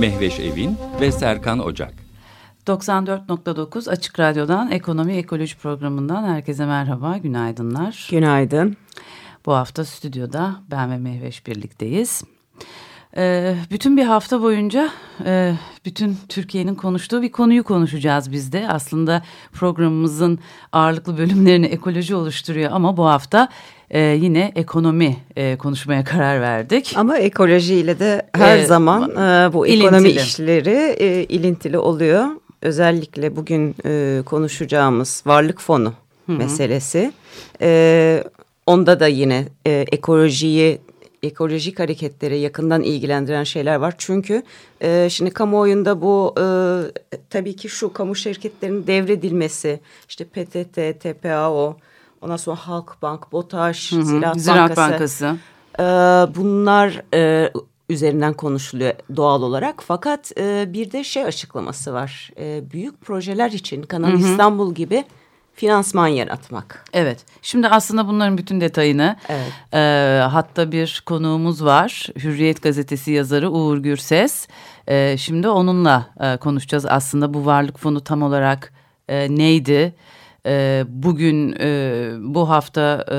Mehveş Evin ve Serkan Ocak. 94.9 Açık Radyo'dan Ekonomi Ekoloji Programı'ndan herkese merhaba, günaydınlar. Günaydın. Bu hafta stüdyoda ben ve Mehveş birlikteyiz. Ee, bütün bir hafta boyunca e, bütün Türkiye'nin konuştuğu bir konuyu konuşacağız biz de. Aslında programımızın ağırlıklı bölümlerini ekoloji oluşturuyor ama bu hafta e, yine ekonomi e, konuşmaya karar verdik. Ama ekolojiyle de her ee, zaman e, bu ilintili. ekonomi işleri e, ilintili oluyor. Özellikle bugün e, konuşacağımız varlık fonu Hı -hı. meselesi. E, onda da yine e, ekolojiyi ekolojik hareketlere yakından ilgilendiren şeyler var. Çünkü e, şimdi kamuoyunda bu e, tabii ki şu kamu şirketlerinin devredilmesi, işte PTT, TPAO, ondan sonra Halkbank, BOTAŞ, hı hı, Ziraat, Ziraat Bankası. Bankası. E, bunlar e, üzerinden konuşuluyor doğal olarak. Fakat e, bir de şey açıklaması var. E, büyük projeler için Kanal hı hı. İstanbul gibi finansman yaratmak. Evet. Şimdi aslında bunların bütün detayını evet. e, hatta bir konuğumuz var. Hürriyet gazetesi yazarı Uğur Gürses. E, şimdi onunla e, konuşacağız. Aslında bu varlık fonu tam olarak e, neydi? E, bugün e, bu hafta e,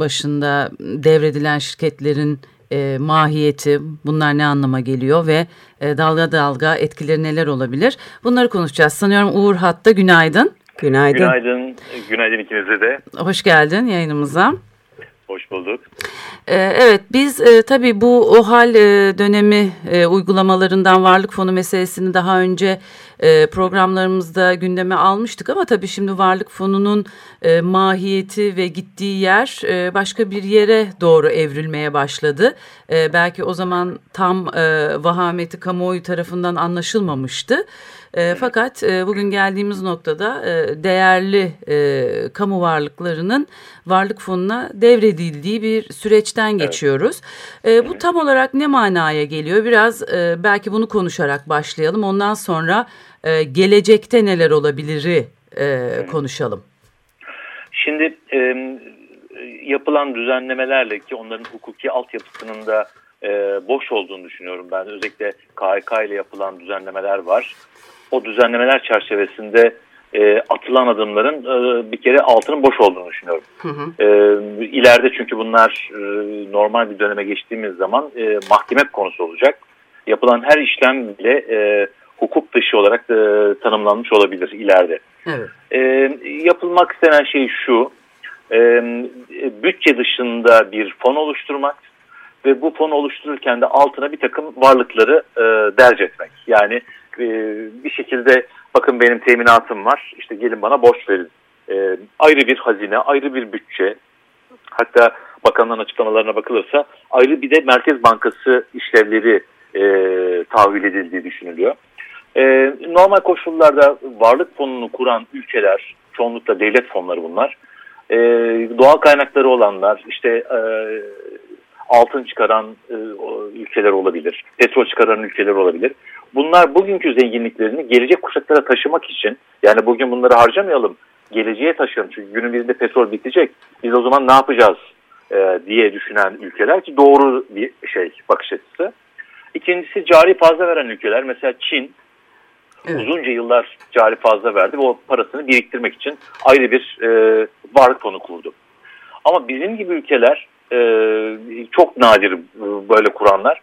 başında devredilen şirketlerin e, mahiyeti bunlar ne anlama geliyor ve e, dalga dalga etkileri neler olabilir? Bunları konuşacağız. Sanıyorum Uğur hatta günaydın. Günaydın. Günaydın. Günaydın ikinize de. Hoş geldin yayınımıza. Hoş bulduk. Ee, evet biz e, tabii bu OHAL e, dönemi e, uygulamalarından varlık fonu meselesini daha önce e, programlarımızda gündeme almıştık ama tabii şimdi varlık fonunun e, mahiyeti ve gittiği yer e, başka bir yere doğru evrilmeye başladı. E, belki o zaman tam e, vahameti kamuoyu tarafından anlaşılmamıştı. E, fakat e, bugün geldiğimiz noktada e, değerli e, kamu varlıklarının varlık fonuna devredildiği bir süreçten evet. geçiyoruz. E, bu tam olarak ne manaya geliyor? Biraz e, belki bunu konuşarak başlayalım. Ondan sonra e, gelecekte neler olabiliri e, konuşalım. Şimdi e, yapılan düzenlemelerle ki onların hukuki altyapısının da e, boş olduğunu düşünüyorum ben. Özellikle KHK ile yapılan düzenlemeler var o düzenlemeler çerçevesinde e, atılan adımların e, bir kere altının boş olduğunu düşünüyorum. Hı hı. E, ileride çünkü bunlar e, normal bir döneme geçtiğimiz zaman e, mahkeme konusu olacak. Yapılan her işlem bile e, hukuk dışı olarak e, tanımlanmış olabilir ileride. Evet. E, yapılmak istenen şey şu, e, bütçe dışında bir fon oluşturmak ve bu fonu oluştururken de altına bir takım varlıkları e, derc etmek. Yani e, bir şekilde bakın benim teminatım var işte gelin bana borç verin. E, ayrı bir hazine, ayrı bir bütçe hatta bakanların açıklamalarına bakılırsa ayrı bir de Merkez Bankası işlevleri e, tahvil edildiği düşünülüyor. E, normal koşullarda varlık fonunu kuran ülkeler, çoğunlukla devlet fonları bunlar, e, doğal kaynakları olanlar, işte e, altın çıkaran e, ülkeler olabilir, petrol çıkaran ülkeler olabilir. Bunlar bugünkü zenginliklerini gelecek kuşaklara taşımak için yani bugün bunları harcamayalım geleceğe taşıyalım. Çünkü günün birinde petrol bitecek. Biz o zaman ne yapacağız e, diye düşünen ülkeler ki doğru bir şey bakış açısı. İkincisi cari fazla veren ülkeler mesela Çin evet. uzunca yıllar cari fazla verdi ve o parasını biriktirmek için ayrı bir e, varlık fonu kurdu. Ama bizim gibi ülkeler e, çok nadir e, böyle kuranlar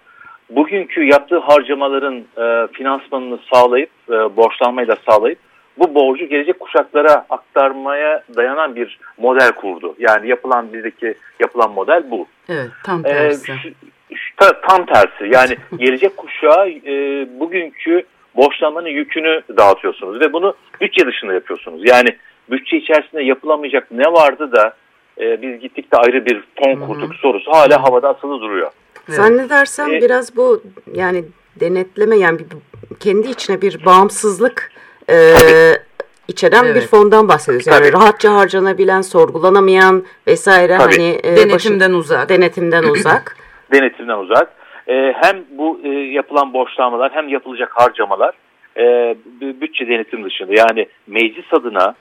bugünkü yaptığı harcamaların e, finansmanını sağlayıp, e, borçlanmayı da sağlayıp bu borcu gelecek kuşaklara aktarmaya dayanan bir model kurdu. Yani yapılan bizdeki yapılan model bu. Evet, tam e, tersi. Ee, ta, tam tersi. Yani gelecek kuşağa e, bugünkü borçlanmanın yükünü dağıtıyorsunuz ve bunu bütçe dışında yapıyorsunuz. Yani bütçe içerisinde yapılamayacak ne vardı da e, biz gittik de ayrı bir fon kurduk sorusu hala havada asılı duruyor. Evet. Zannedersem ee, biraz bu yani denetleme yani bir, kendi içine bir bağımsızlık e, içeren evet. bir fondan bahsediyoruz. Yani Tabii. rahatça harcanabilen, sorgulanamayan vesaire Tabii. hani e, denetimden başı, uzak. Denetimden uzak. denetimden uzak. E, hem bu e, yapılan borçlanmalar hem yapılacak harcamalar e, bütçe denetim dışında yani meclis adına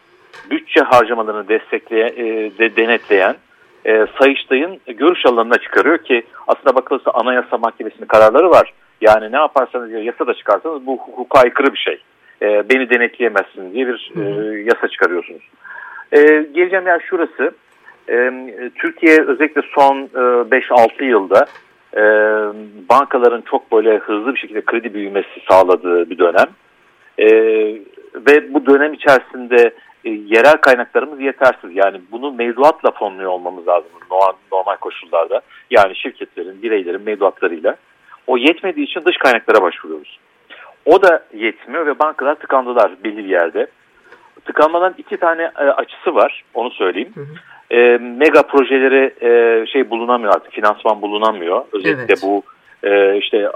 bütçe harcamalarını destekleyen, e, de, denetleyen e, Sayıştay'ın görüş alanına çıkarıyor ki aslında bakılırsa Anayasa Mahkemesi'nin kararları var. Yani ne yaparsanız yasa da çıkarsanız bu hukuka aykırı bir şey. E, beni denetleyemezsiniz diye bir e, yasa çıkarıyorsunuz. E, geleceğim yer şurası. E, Türkiye özellikle son e, 5-6 yılda e, bankaların çok böyle hızlı bir şekilde kredi büyümesi sağladığı bir dönem. E, ve bu dönem içerisinde e, yerel kaynaklarımız yetersiz. Yani bunu mevduatla fonluyor olmamız lazım normal, normal koşullarda. Yani şirketlerin, bireylerin mevduatlarıyla. O yetmediği için dış kaynaklara başvuruyoruz. O da yetmiyor ve bankalar tıkandılar belli bir yerde. Tıkanmadan iki tane e, açısı var, onu söyleyeyim. Hı hı. E, mega projeleri e, şey bulunamıyor artık, finansman bulunamıyor. Özellikle evet. bu e, işte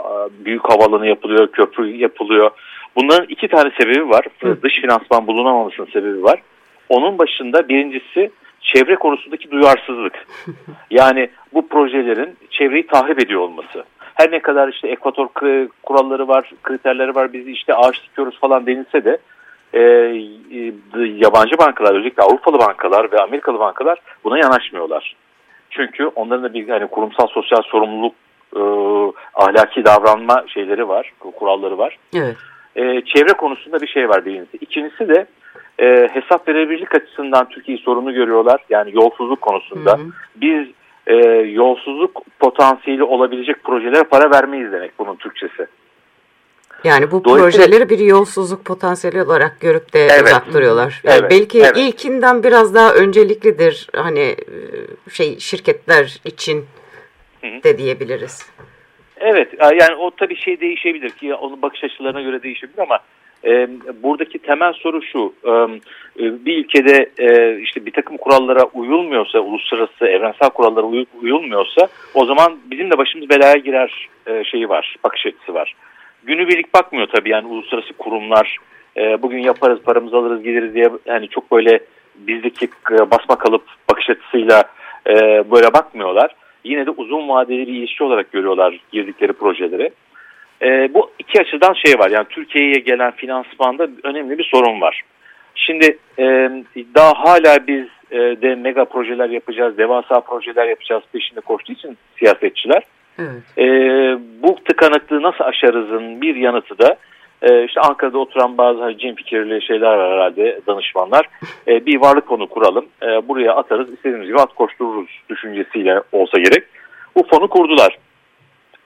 büyük havalanı yapılıyor, köprü yapılıyor. Bunların iki tane sebebi var. Hı. Dış finansman bulunamamasının sebebi var. Onun başında birincisi çevre konusundaki duyarsızlık. Yani bu projelerin çevreyi tahrip ediyor olması. Her ne kadar işte ekvator kuralları var, kriterleri var, biz işte ağaç dikiyoruz falan denilse de e, e, yabancı bankalar, özellikle Avrupalı bankalar ve Amerikalı bankalar buna yanaşmıyorlar. Çünkü onların da bir hani kurumsal sosyal sorumluluk e, ahlaki davranma şeyleri var, kuralları var. Evet. E, çevre konusunda bir şey var birincisi. İkincisi de e, hesap verebilirlik açısından Türkiye'yi sorunu görüyorlar. Yani yolsuzluk konusunda. Hı hı. Biz e, yolsuzluk potansiyeli olabilecek projelere para vermeyiz demek bunun Türkçesi. Yani bu projeleri bir yolsuzluk potansiyeli olarak görüp de evet. uzak duruyorlar. Yani evet. Belki evet. ilkinden biraz daha önceliklidir hani e, şey şirketler için de diyebiliriz. Evet yani o tabii şey değişebilir ki onun bakış açılarına göre değişebilir ama e, buradaki temel soru şu e, bir ülkede e, işte bir takım kurallara uyulmuyorsa uluslararası evrensel kurallara uy, uyulmuyorsa o zaman bizim de başımız belaya girer e, şeyi var bakış açısı var. Günübirlik bakmıyor tabii yani uluslararası kurumlar e, bugün yaparız paramızı alırız geliriz diye yani çok böyle bizdeki basma kalıp bakış açısıyla e, böyle bakmıyorlar yine de uzun vadeli bir ilişki olarak görüyorlar girdikleri projeleri. E, bu iki açıdan şey var yani Türkiye'ye gelen finansmanda önemli bir sorun var. Şimdi e, daha hala biz e, de mega projeler yapacağız, devasa projeler yapacağız peşinde koştuğu için siyasetçiler. Evet. E, bu tıkanıklığı nasıl aşarızın bir yanıtı da e, işte Ankara'da oturan bazı hani cin fikirli şeyler var herhalde danışmanlar. E, bir varlık fonu kuralım. E, buraya atarız istediğimiz gibi at koştururuz düşüncesiyle olsa gerek. Bu fonu kurdular.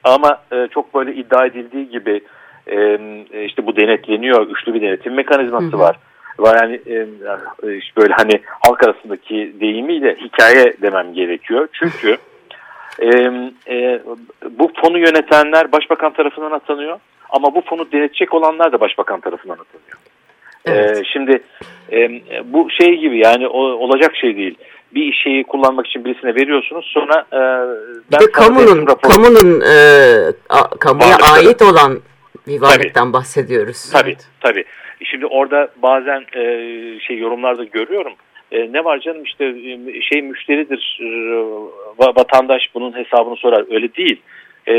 Ama e, çok böyle iddia edildiği gibi e, işte bu denetleniyor. Güçlü bir denetim mekanizması var. Var yani e, işte böyle hani halk arasındaki deyimiyle hikaye demem gerekiyor. Çünkü e, e, bu fonu yönetenler başbakan tarafından atanıyor. Ama bu fonu denetecek olanlar da başbakan tarafından atanıyor. Evet. Ee, şimdi e, bu şey gibi yani o, olacak şey değil. Bir şeyi kullanmak için birisine veriyorsunuz sonra e, ben bir de kamunun, rapor... kamunun e, a, kamuya Varlıkları. ait olan bir varlıktan tabii. bahsediyoruz. Tabii evet. tabii. Şimdi orada bazen e, şey yorumlarda görüyorum. E, ne var canım işte e, şey müşteridir e, vatandaş bunun hesabını sorar. Öyle değil e,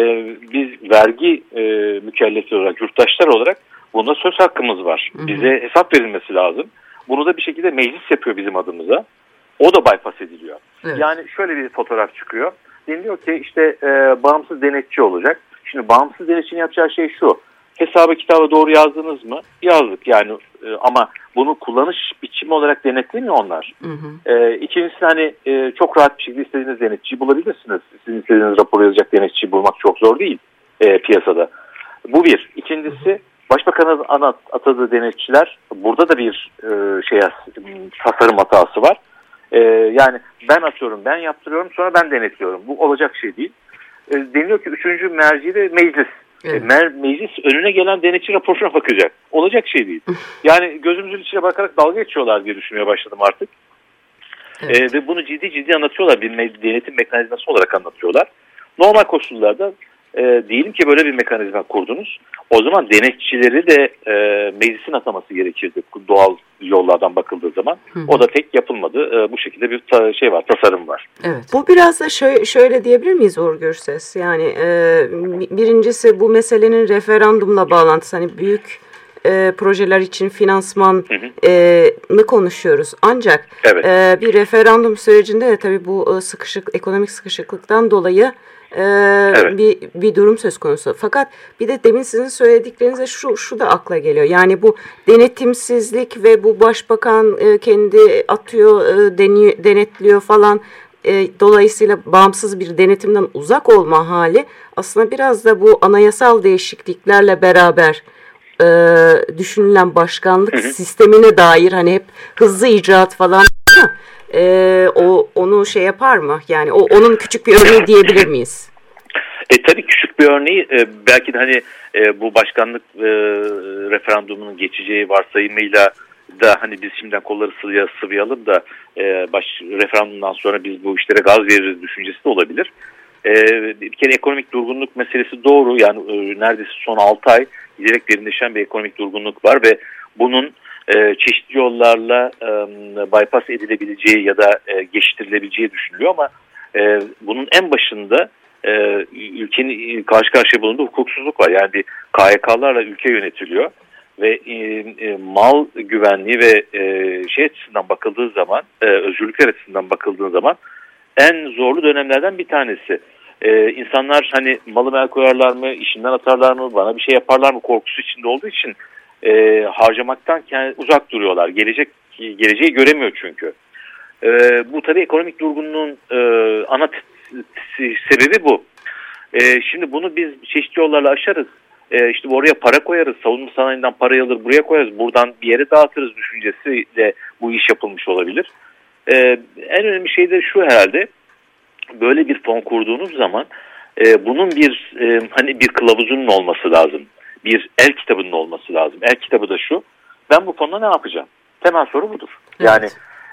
biz vergi e, mükellefi olarak, yurttaşlar olarak bunda söz hakkımız var. Hı hı. Bize hesap verilmesi lazım. Bunu da bir şekilde meclis yapıyor bizim adımıza. O da bypass ediliyor. Evet. Yani şöyle bir fotoğraf çıkıyor. Deniliyor ki işte e, bağımsız denetçi olacak. Şimdi bağımsız denetçinin yapacağı şey şu. Hesabı kitabı doğru yazdınız mı? Yazdık yani e, ama bunu kullanış biçimi olarak denetlemiyor onlar. Hı hı. E, ikincisi hani e, çok rahat bir şekilde istediğiniz denetçiyi bulabilirsiniz. Sizin istediğiniz raporu yazacak denetçiyi bulmak çok zor değil e, piyasada. Bu bir. İkincisi Başbakanın ana atadığı denetçiler burada da bir e, şey tasarım hatası var. E, yani ben atıyorum, ben yaptırıyorum, sonra ben denetliyorum. Bu olacak şey değil. E, deniliyor ki üçüncü merci de meclis. Evet. E, meclis önüne gelen denetçi raporuna bakacak. Olacak şey değil. Yani gözümüzün içine bakarak dalga geçiyorlar diye düşünmeye başladım artık. Evet. E, ve bunu ciddi ciddi anlatıyorlar. Bir denetim mekanizması olarak anlatıyorlar. Normal koşullarda e, diyelim ki böyle bir mekanizma kurdunuz. O zaman denetçileri de e, meclisin ataması gerekirdi doğal yollardan bakıldığı zaman. Hı hı. O da pek yapılmadı. E, bu şekilde bir ta, şey var, tasarım var. Evet. Bu biraz da şöyle, şöyle diyebilir miyiz Uğur Gürses? Yani e, birincisi bu meselenin referandumla bağlantısı. Hani büyük e, projeler için finansmanı e, konuşuyoruz. Ancak evet. e, bir referandum sürecinde de tabii bu e, sıkışık ekonomik sıkışıklıktan dolayı e, evet. bir, bir durum söz konusu. Fakat bir de demin sizin söylediklerinize şu, şu da akla geliyor. Yani bu denetimsizlik ve bu başbakan e, kendi atıyor, e, deniyor, denetliyor falan e, dolayısıyla bağımsız bir denetimden uzak olma hali aslında biraz da bu anayasal değişikliklerle beraber e, düşünülen başkanlık hı hı. sistemine dair hani hep hızlı icraat falan e, o onu şey yapar mı? Yani o onun küçük bir örneği diyebilir miyiz? E, tabii küçük bir örneği e, belki de hani e, bu başkanlık e, referandumunun geçeceği varsayımıyla da hani biz şimdiden kolları sıvıya, sıvayalım da e, baş, referandumdan sonra biz bu işlere gaz veririz düşüncesi de olabilir. E, bir kere ekonomik durgunluk meselesi doğru yani e, neredeyse son 6 ay giderek derinleşen bir ekonomik durgunluk var ve bunun e, çeşitli yollarla e, bypass edilebileceği ya da e, geçiştirilebileceği düşünülüyor ama e, bunun en başında ülkenin karşı karşıya bulunduğu hukuksuzluk var. Yani KYK'larla ülke yönetiliyor ve mal güvenliği ve şey açısından bakıldığı zaman e, özgürlükler açısından bakıldığı zaman en zorlu dönemlerden bir tanesi. Ee, insanlar hani malı mel koyarlar mı, işinden atarlar mı, bana bir şey yaparlar mı korkusu içinde olduğu için e, harcamaktan kendi, uzak duruyorlar. Gelecek geleceği göremiyor çünkü. E, bu tabii ekonomik durgunluğun e, ana sebebi bu. E, şimdi bunu biz çeşitli yollarla aşarız. E, işte oraya para koyarız, savunma sanayinden parayı alır buraya koyarız, buradan bir yere dağıtırız düşüncesiyle bu iş yapılmış olabilir. E, en önemli şey de şu herhalde, böyle bir fon kurduğunuz zaman e, bunun bir e, hani bir kılavuzunun olması lazım bir el kitabının olması lazım. El kitabı da şu, ben bu konuda ne yapacağım? Temel soru budur. Evet. Yani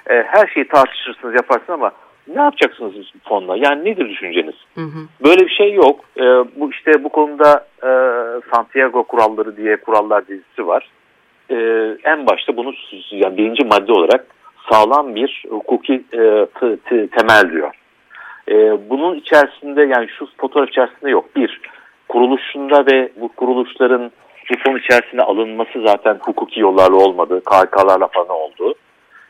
e, her şeyi tartışırsınız yaparsınız ama ne yapacaksınız bu fonla? Yani nedir düşünceniz? Hı hı. Böyle bir şey yok. E, bu işte bu konuda e, Santiago kuralları diye kurallar dizisi var. E, en başta bunu yani birinci madde olarak sağlam bir hukuki e, temel diyor. E, bunun içerisinde yani şu fotoğraf içerisinde yok. Bir, kuruluşunda ve bu kuruluşların bu fon içerisine alınması zaten hukuki yollarla olmadı. KHK'larla falan oldu.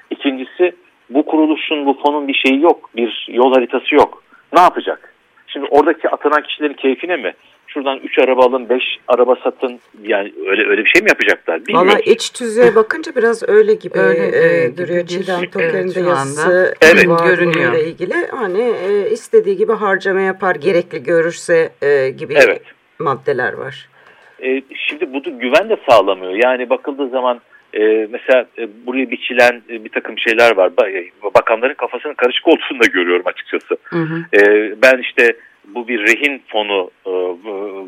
İkincisi bu kuruluşun, bu fonun bir şeyi yok. Bir yol haritası yok. Ne yapacak? Şimdi oradaki atanan kişilerin keyfine mi? Şuradan 3 araba alın, 5 araba satın. Yani öyle öyle bir şey mi yapacaklar? Bilmiyorum. Valla iç tüzüğe bakınca biraz öyle gibi öyle, e, duruyor. Çiğdem Toker'in de yazısı evet. görünüyor. ilgili. Hani e, istediği gibi harcama yapar, gerekli görürse e, gibi evet. maddeler var. E, şimdi bu güven de sağlamıyor. Yani bakıldığı zaman e, mesela e, buraya biçilen e, bir takım şeyler var. E, bakanların kafasının karışık olduğunu da görüyorum açıkçası. Hı hı. E, ben işte bu bir rehin fonu, e,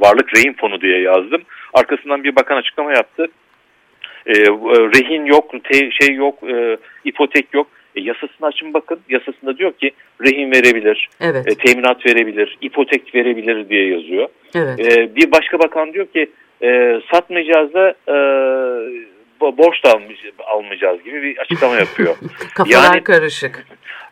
varlık rehin fonu diye yazdım. Arkasından bir bakan açıklama yaptı. E, rehin yok, te, şey yok, e, ipotek yok. E, yasasını açın bakın. Yasasında diyor ki rehin verebilir, evet. e, teminat verebilir, ipotek verebilir diye yazıyor. Evet. E, bir başka bakan diyor ki e, satmayacağız da e, borç da almayacağız gibi bir açıklama yapıyor. Kafalar yani, karışık.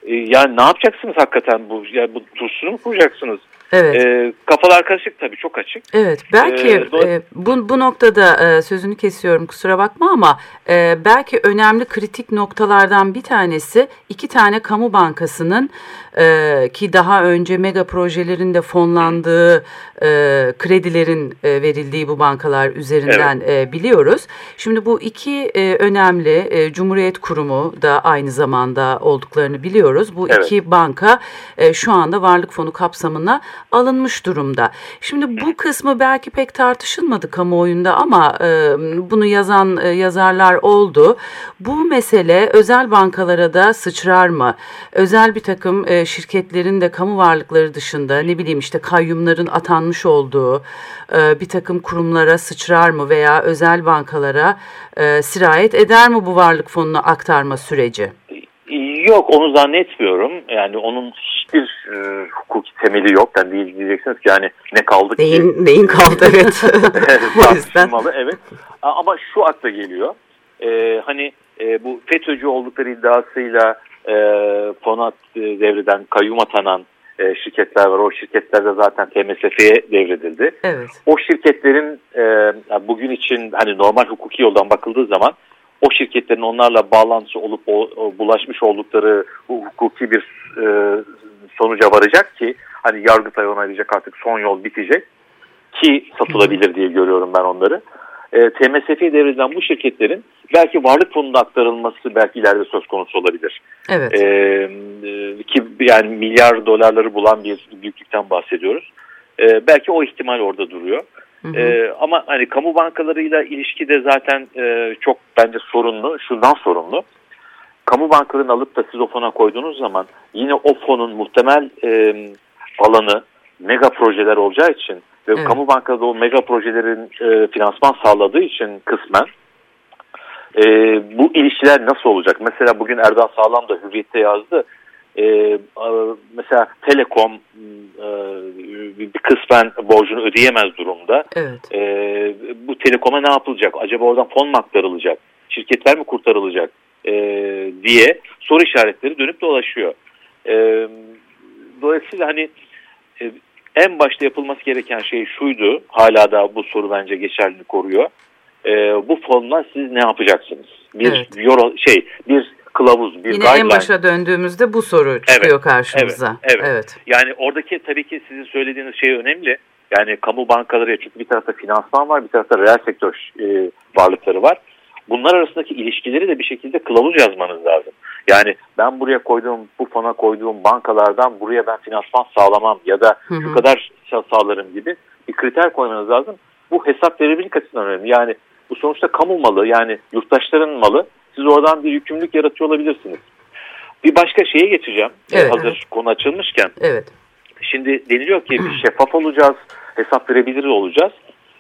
E, yani ne yapacaksınız hakikaten bu? Yani bu tursunu mu kuracaksınız? Evet. E, kafalar karışık tabii çok açık. Evet belki e, e, bu, bu noktada e, sözünü kesiyorum kusura bakma ama e, belki önemli kritik noktalardan bir tanesi iki tane kamu bankasının e, ki daha önce mega projelerin fonlandığı e, kredilerin e, verildiği bu bankalar üzerinden evet. e, biliyoruz. Şimdi bu iki e, önemli e, Cumhuriyet Kurumu da aynı zamanda olduklarını biliyoruz. Bu evet. iki banka e, şu anda varlık fonu kapsamına alınmış durumda. Şimdi bu kısmı belki pek tartışılmadı kamuoyunda ama e, bunu yazan e, yazarlar oldu. Bu mesele özel bankalara da sıçrar mı? Özel bir takım e, şirketlerin de kamu varlıkları dışında ne bileyim işte kayyumların atanmış olduğu e, bir takım kurumlara sıçrar mı veya özel bankalara e, sirayet eder mi bu varlık fonunu aktarma süreci? Yok onu zannetmiyorum. Yani onun hiçbir e, hukuki temeli yok. Yani değil diyeceksiniz ki yani ne kaldı ki? Neyin, neyin kaldı evet. Tartışmalı evet. Ama şu akla geliyor. E, hani e, bu FETÖ'cü oldukları iddiasıyla e, Fonat e, devreden kayyum atanan e, şirketler var. O şirketler de zaten TMSF'ye devredildi. Evet. O şirketlerin e, bugün için hani normal hukuki yoldan bakıldığı zaman o şirketlerin onlarla bağlantısı olup o, o bulaşmış oldukları hukuki bir e, sonuca varacak ki hani Yargıtay onaylayacak artık son yol bitecek ki satılabilir diye görüyorum ben onları. E, TMSF'ye devredilen bu şirketlerin belki varlık fonunda aktarılması belki ileride söz konusu olabilir. Evet. E, e ki yani milyar dolarları bulan bir büyüklükten bahsediyoruz. E, belki o ihtimal orada duruyor. Hı hı. E, ama hani kamu bankalarıyla ilişki de zaten e, çok bence sorunlu. Şundan sorunlu. Kamu bankalarını alıp da siz o fona koyduğunuz zaman yine o fonun muhtemel e, alanı mega projeler olacağı için ve evet. kamu bankaları da o mega projelerin e, finansman sağladığı için kısmen e, bu ilişkiler nasıl olacak? Mesela bugün Erdoğan Sağlam da Hürriyet'te yazdı. E, mesela Telekom e, bir kısmen borcunu ödeyemez durumda. Evet. E, bu Telekom'a ne yapılacak? Acaba oradan fon mu aktarılacak? Şirketler mi kurtarılacak? E, diye soru işaretleri dönüp dolaşıyor. E, dolayısıyla hani e, en başta yapılması gereken şey şuydu. Hala da bu soru bence geçerliliğini koruyor. E, bu fonla siz ne yapacaksınız? Bir evet. Euro, şey bir kılavuz, bir Yine guideline. en başa döndüğümüzde bu soru çıkıyor evet, karşımıza. Evet, evet. evet. Yani oradaki tabii ki sizin söylediğiniz şey önemli. Yani kamu bankaları çünkü bir tarafta finansman var, bir tarafta reel sektör e, varlıkları var. Bunlar arasındaki ilişkileri de bir şekilde kılavuz yazmanız lazım. Yani ben buraya koyduğum, bu fona koyduğum bankalardan buraya ben finansman sağlamam ya da hı hı. şu kadar sağlarım gibi bir kriter koymanız lazım. Bu hesap verebilirlik açısından önemli. Yani bu sonuçta kamu malı yani yurttaşların malı siz oradan bir yükümlülük yaratıyor olabilirsiniz. Bir başka şeye geçeceğim. Evet. Hazır konu açılmışken. Evet. Şimdi deniliyor ki şeffaf olacağız, hesap verebilir olacağız.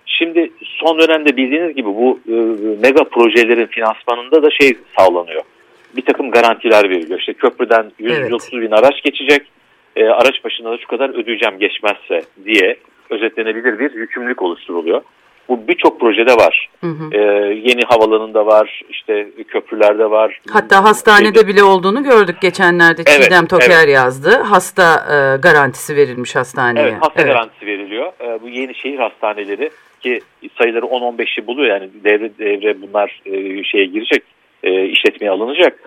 Şimdi son dönemde bildiğiniz gibi bu e, mega projelerin finansmanında da şey sağlanıyor. Bir takım garantiler veriliyor. İşte köprüden 130 evet. bin araç geçecek. E, araç başına da şu kadar ödeyeceğim geçmezse diye özetlenebilir bir yükümlülük oluşturuluyor. Bu birçok projede var. Hı hı. Ee, yeni havalanında var, işte köprülerde var. Hatta hastanede bile olduğunu gördük geçenlerde. Evet, Çiğdem Toker evet. yazdı. Hasta e, garantisi verilmiş hastaneye. Evet, hasta evet. garantisi veriliyor. E, bu yeni şehir hastaneleri ki sayıları 10-15'i buluyor yani devre devre bunlar e, şeye girecek, e, işletmeye alınacak.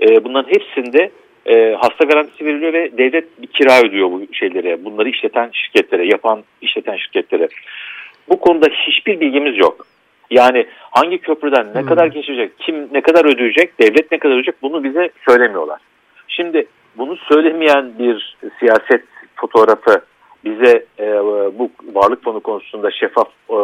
E, bunların hepsinde e, hasta garantisi veriliyor ve devlet bir kira ödüyor bu şeylere. Bunları işleten şirketlere, yapan işleten şirketlere. Bu konuda hiçbir bilgimiz yok. Yani hangi köprüden ne hmm. kadar geçecek, kim ne kadar ödeyecek, devlet ne kadar ödeyecek bunu bize söylemiyorlar. Şimdi bunu söylemeyen bir siyaset fotoğrafı bize e, bu varlık fonu konusunda şeffaf e,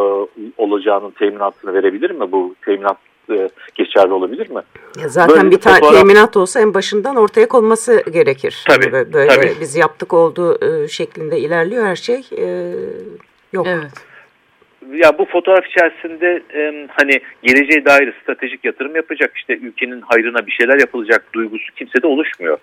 olacağının teminatını verebilir mi? Bu teminat e, geçerli olabilir mi? Ya zaten böyle bir fotoğraf... teminat olsa en başından ortaya konması gerekir. Tabii, böyle, tabii. Biz yaptık olduğu e, şeklinde ilerliyor her şey. E, yok. Evet ya bu fotoğraf içerisinde e, hani geleceğe dair stratejik yatırım yapacak işte ülkenin hayrına bir şeyler yapılacak duygusu kimsede oluşmuyor.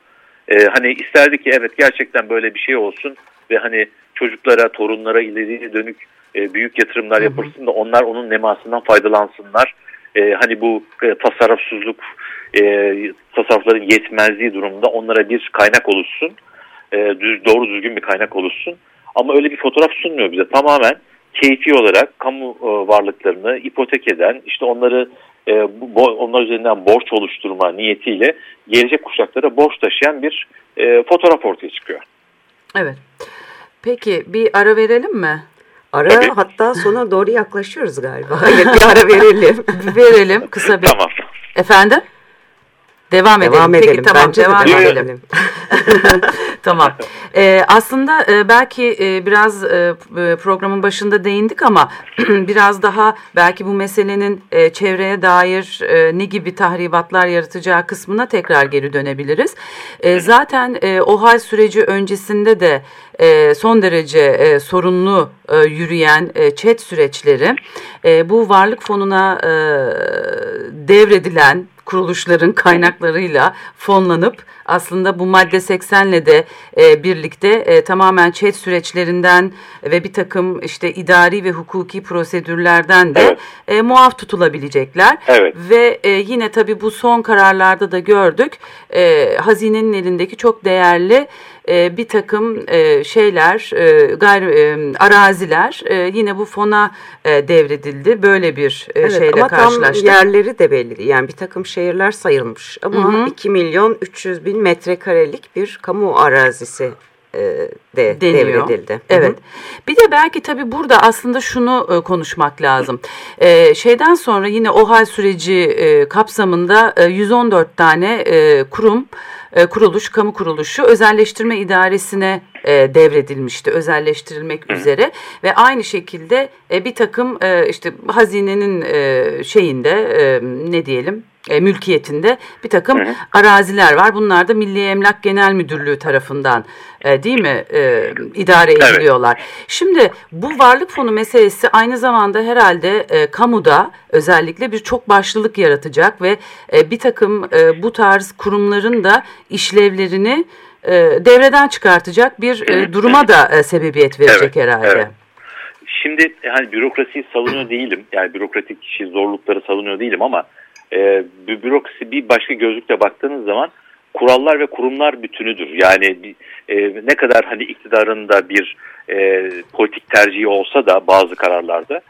E, hani isterdi ki evet gerçekten böyle bir şey olsun ve hani çocuklara, torunlara ileriye dönük e, büyük yatırımlar yapılsın da onlar onun nemasından faydalansınlar. E, hani bu e, tasarrufsuzluk, e, tasarrufların yetmezliği durumunda onlara bir kaynak oluşsun. E, düz, doğru düzgün bir kaynak oluşsun. Ama öyle bir fotoğraf sunmuyor bize. Tamamen keyfi olarak kamu e, varlıklarını ipotek eden, işte onları e, onlar üzerinden borç oluşturma niyetiyle gelecek kuşaklara borç taşıyan bir e, fotoğraf ortaya çıkıyor. Evet. Peki bir ara verelim mi? Ara Tabii. hatta sona doğru yaklaşıyoruz galiba. Evet bir ara verelim. verelim kısa bir. Tamam. Efendim? Devam, devam edelim. edelim. Peki tamam Bence devam de edelim. tamam. Ee, aslında e, belki e, biraz e, programın başında değindik ama biraz daha belki bu meselenin e, çevreye dair e, ne gibi tahribatlar yaratacağı kısmına tekrar geri dönebiliriz. E, zaten e, OHAL süreci öncesinde de e, son derece e, sorunlu e, yürüyen e, chat süreçleri e, bu varlık fonuna e, devredilen kuruluşların kaynaklarıyla fonlanıp aslında bu madde 80'le de e, birlikte e, tamamen chat süreçlerinden ve bir takım işte idari ve hukuki prosedürlerden de evet. e, muaf tutulabilecekler. Evet. Ve e, yine tabii bu son kararlarda da gördük e, hazinenin elindeki çok değerli e, bir takım e, şeyler, e, gayri e, araziler e, yine bu fona e, devredildi. Böyle bir e, evet, şeyle ama karşılaştık. Ama tam yerleri de belli. Yani bir takım şehirler sayılmış ama hı hı. 2 milyon 300 bin metrekarelik bir kamu arazisi e, de Deniyor. devredildi. Evet. Hı hı. Bir de belki tabii burada aslında şunu e, konuşmak lazım. E, şeyden sonra yine OHAL süreci e, kapsamında e, 114 tane e, kurum e, kuruluş, kamu kuruluşu özelleştirme idaresine e, devredilmişti özelleştirilmek Hı. üzere ve aynı şekilde e, bir takım e, işte hazinenin e, şeyinde e, ne diyelim e, mülkiyetinde bir takım hı hı. araziler var. Bunlar da Milli Emlak Genel Müdürlüğü tarafından e, değil mi e, idare ediliyorlar. Evet. Şimdi bu varlık fonu meselesi aynı zamanda herhalde e, kamuda özellikle bir çok başlılık yaratacak ve e, bir takım e, bu tarz kurumların da işlevlerini e, devreden çıkartacak bir e, duruma da e, sebebiyet verecek evet, herhalde. Evet. Şimdi hani bürokrasiyi savunuyor değilim. Yani bürokratik kişi zorlukları savunuyor değilim ama e, bürokrasi bir başka gözlükle baktığınız zaman kurallar ve kurumlar bütünüdür. Yani e, ne kadar hani iktidarın da bir e, politik tercihi olsa da bazı kararlarda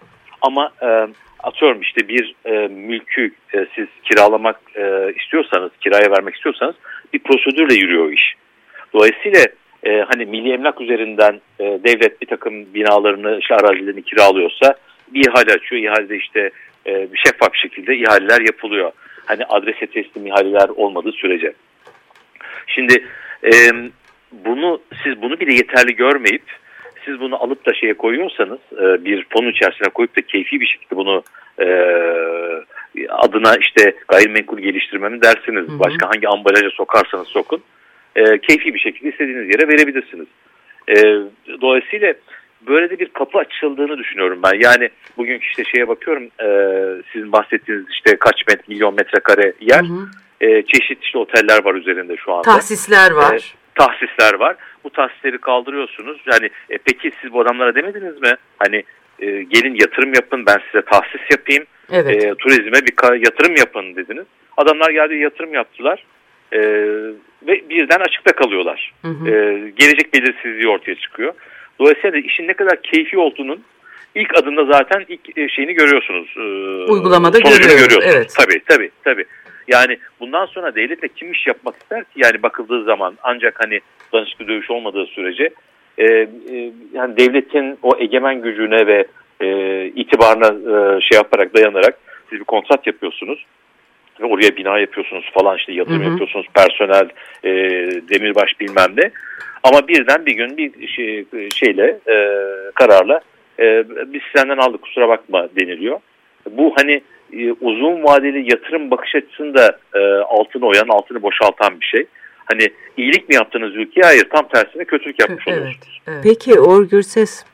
ama e, atıyorum işte bir e, mülkü e, siz kiralamak e, istiyorsanız, kiraya vermek istiyorsanız bir prosedürle yürüyor iş. Dolayısıyla e, hani milli emlak üzerinden e, devlet bir takım binalarını, işte arazilerini kiralıyorsa bir ihale açıyor. İhalede işte e, şeffaf şekilde ihaleler yapılıyor. Hani adrese teslim ihaleler olmadığı sürece. Şimdi e, bunu siz bunu bile yeterli görmeyip siz bunu alıp da şeye koyuyorsanız e, bir fon içerisine koyup da keyfi bir şekilde bunu e, adına işte gayrimenkul geliştirme mi dersiniz? Hı hı. Başka hangi ambalaja sokarsanız sokun. E, keyfi bir şekilde istediğiniz yere verebilirsiniz. E, dolayısıyla böyle de bir kapı açıldığını düşünüyorum ben. Yani bugünkü işte şeye bakıyorum e, sizin bahsettiğiniz işte kaç met milyon metrekare yer. Hı hı. E, çeşitli işte oteller var üzerinde şu anda. Tahsisler var. E, tahsisler var. Bu tahsisleri kaldırıyorsunuz. Yani e, peki siz bu adamlara demediniz mi? Hani e, gelin yatırım yapın ben size tahsis yapayım. Evet. E, turizme bir yatırım yapın dediniz. Adamlar geldi yatırım yaptılar. E, ve birden açıkta kalıyorlar. Hı hı. E, gelecek belirsizliği ortaya çıkıyor. Dolayısıyla işin ne kadar keyfi olduğunun ilk adında zaten ilk e, şeyini görüyorsunuz. E, Uygulamada görüyoruz. görüyorsunuz. Evet. Tabii tabii tabii. Yani bundan sonra devletle kim iş yapmak ister ki? Yani bakıldığı zaman ancak hani danışıklı dövüş olmadığı sürece e, e, yani devletin o egemen gücüne ve e, itibarına e, şey yaparak dayanarak siz bir kontrat yapıyorsunuz ve oraya bina yapıyorsunuz falan işte yatırım hı hı. yapıyorsunuz personel e, demirbaş bilmem ne ama birden bir gün bir şey, şeyle e, kararla e, biz senden aldık kusura bakma deniliyor. Bu hani e, uzun vadeli yatırım bakış açısında e, altını oyan, altını boşaltan bir şey. Hani iyilik mi yaptınız ülkeye? Hayır tam tersine kötülük yapmış evet, oluyorsunuz. Evet. Peki Uğur Gürses e,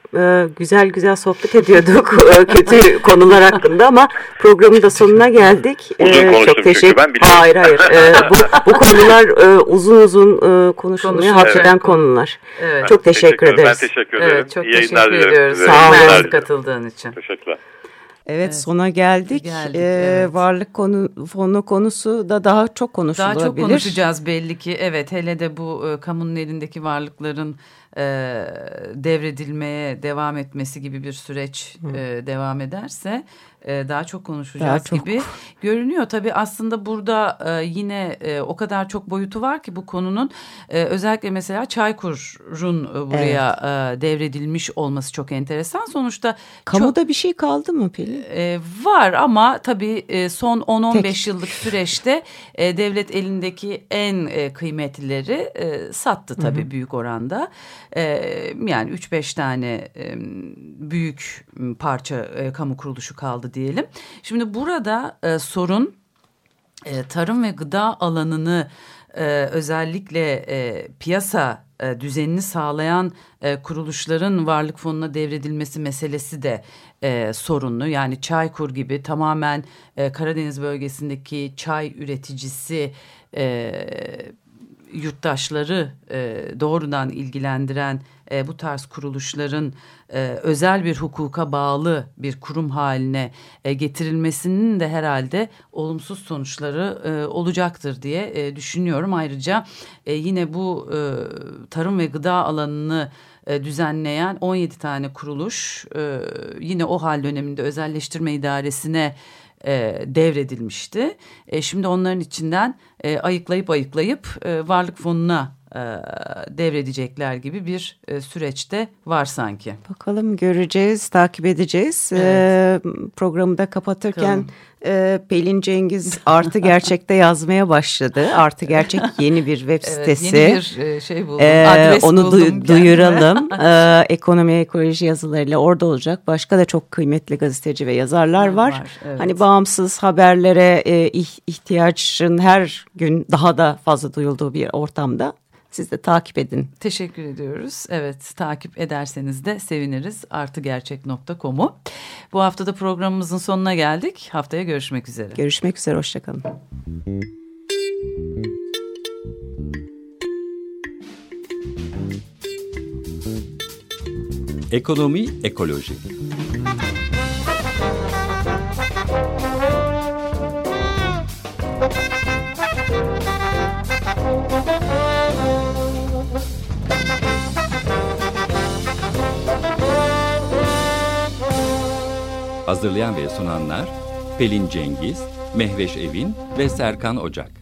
güzel güzel sohbet ediyorduk e, kötü konular hakkında ama programın da sonuna geldik. Uzun ee, çok teşekkür. Ben hayır hayır. Bu, bu konular e, uzun uzun e, konuşulmaya hak eden evet. konular. Evet. Çok teşekkür, teşekkür ederiz. Ben teşekkür ederim. Evet, çok İyi teşekkür ediyoruz. Sağ olun katıldığın için. Teşekkürler. Evet, evet sona geldik. geldik ee, evet. Varlık konu fonu konusu da daha çok konuşulabilir. Daha çok konuşacağız belli ki. Evet hele de bu e, kamunun elindeki varlıkların e, devredilmeye devam etmesi gibi bir süreç e, devam ederse e, daha çok konuşacağız daha çok. gibi görünüyor. Tabii aslında burada e, yine e, o kadar çok boyutu var ki bu konunun e, özellikle mesela Çaykur'un e, buraya evet. e, devredilmiş olması çok enteresan. Sonuçta kamuda çok, bir şey kaldı mı Pelin? E, var ama tabii e, son 10-15 yıllık süreçte e, devlet elindeki en e, kıymetlileri e, sattı tabii Hı -hı. büyük oranda. E, yani 3-5 tane e, büyük parça e, kamu kuruluşu kaldı diyelim. Şimdi burada e, sorun e, tarım ve gıda alanını e, özellikle e, piyasa e, düzenini sağlayan e, kuruluşların varlık fonuna devredilmesi meselesi de e, sorunlu. Yani Çaykur gibi tamamen e, Karadeniz bölgesindeki çay üreticisi e, yurttaşları e, doğrudan ilgilendiren e, bu tarz kuruluşların e, özel bir hukuka bağlı bir kurum haline e, getirilmesinin de herhalde olumsuz sonuçları e, olacaktır diye e, düşünüyorum. Ayrıca e, yine bu e, tarım ve gıda alanını e, düzenleyen 17 tane kuruluş e, yine o hal döneminde özelleştirme idaresine e, devredilmişti. Şimdi onların içinden ayıklayıp ayıklayıp varlık fonuna devredecekler gibi bir e, süreçte var sanki. Bakalım göreceğiz, takip edeceğiz. Evet. E, programı da kapatırken e, Pelin Cengiz Artı Gerçek'te yazmaya başladı. Artı Gerçek yeni bir web sitesi. Evet, yeni bir şey buldum. E, Adres onu buldum du duyuralım. e, ekonomi, ekoloji yazılarıyla orada olacak. Başka da çok kıymetli gazeteci ve yazarlar var. var evet. Hani bağımsız haberlere e, ihtiyaçın her gün daha da fazla duyulduğu bir ortamda siz de takip edin. Teşekkür ediyoruz. Evet takip ederseniz de seviniriz. Artıgerçek.com'u. Bu haftada programımızın sonuna geldik. Haftaya görüşmek üzere. Görüşmek üzere. Hoşçakalın. Ekonomi Ekoloji Hazırlayan ve sunanlar Pelin Cengiz, Mehveş Evin ve Serkan Ocak.